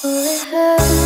Cause